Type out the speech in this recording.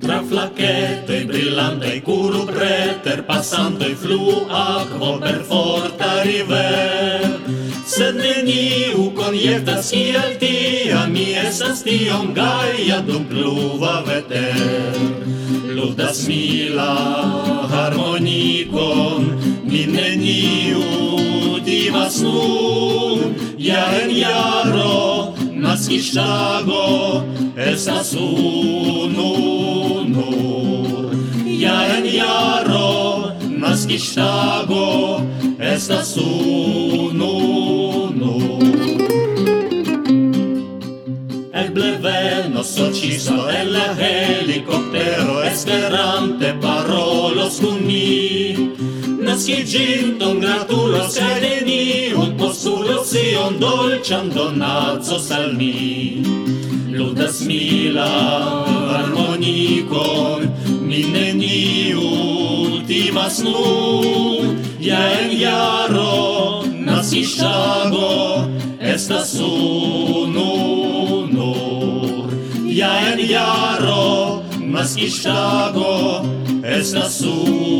Tra flacchetoi brillante curu preter passantoi flu aquo per forta river. Sed neniu coniertas kiel tia mi estas tiom gaia dum pluva veter. Ludas mi la harmonikon mi neniu divas nun ja en jaro ŝlago estas unu nur. Ja en jaro naskiĝtago estas unu nur. Eble venos so el la helikoptero esperante parolos kun ni naskiĝinton gratulos sed tion dolcian donacos al mi. Ludas mila armonicon mi neniu timas nun, ja en jaro nasis tago, estas unu nur. Ja en jaro nasis tago, estas unu